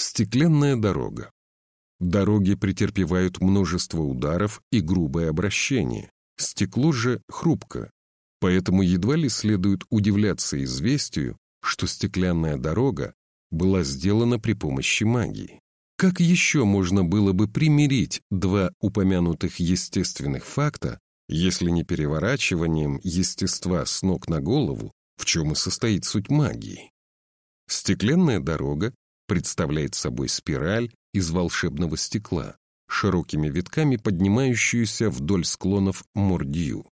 Стеклянная дорога. Дороги претерпевают множество ударов и грубое обращение. Стекло же хрупко. Поэтому едва ли следует удивляться известию, что стеклянная дорога была сделана при помощи магии. Как еще можно было бы примирить два упомянутых естественных факта, если не переворачиванием естества с ног на голову, в чем и состоит суть магии? Стеклянная дорога представляет собой спираль из волшебного стекла, широкими витками поднимающуюся вдоль склонов Мордью.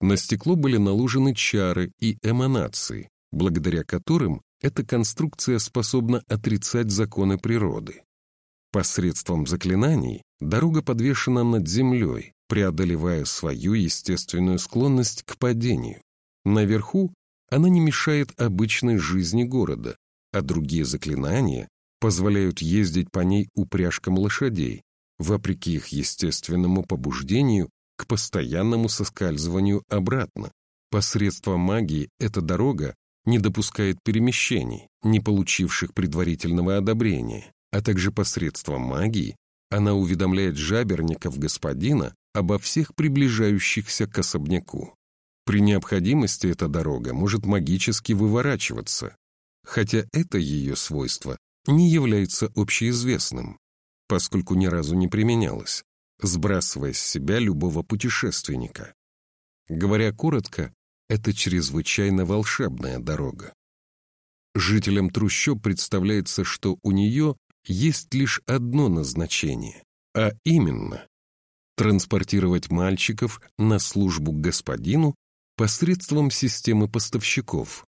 На стекло были наложены чары и эманации, благодаря которым эта конструкция способна отрицать законы природы. Посредством заклинаний дорога подвешена над землей, преодолевая свою естественную склонность к падению. Наверху она не мешает обычной жизни города, а другие заклинания позволяют ездить по ней упряжкам лошадей, вопреки их естественному побуждению к постоянному соскальзыванию обратно. Посредством магии эта дорога не допускает перемещений, не получивших предварительного одобрения, а также посредством магии она уведомляет жаберников господина обо всех приближающихся к особняку. При необходимости эта дорога может магически выворачиваться, хотя это ее свойство не является общеизвестным, поскольку ни разу не применялось, сбрасывая с себя любого путешественника. Говоря коротко, это чрезвычайно волшебная дорога. Жителям трущоб представляется, что у нее есть лишь одно назначение, а именно транспортировать мальчиков на службу к господину посредством системы поставщиков.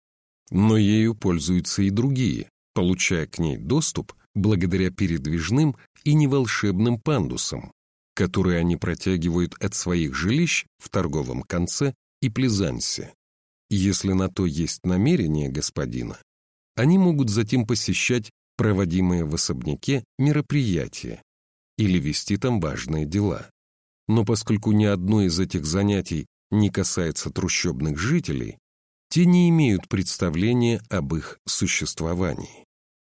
Но ею пользуются и другие, получая к ней доступ благодаря передвижным и неволшебным пандусам, которые они протягивают от своих жилищ в торговом конце и Плезансе. Если на то есть намерение господина, они могут затем посещать проводимые в особняке мероприятия или вести там важные дела. Но поскольку ни одно из этих занятий не касается трущобных жителей, те не имеют представления об их существовании.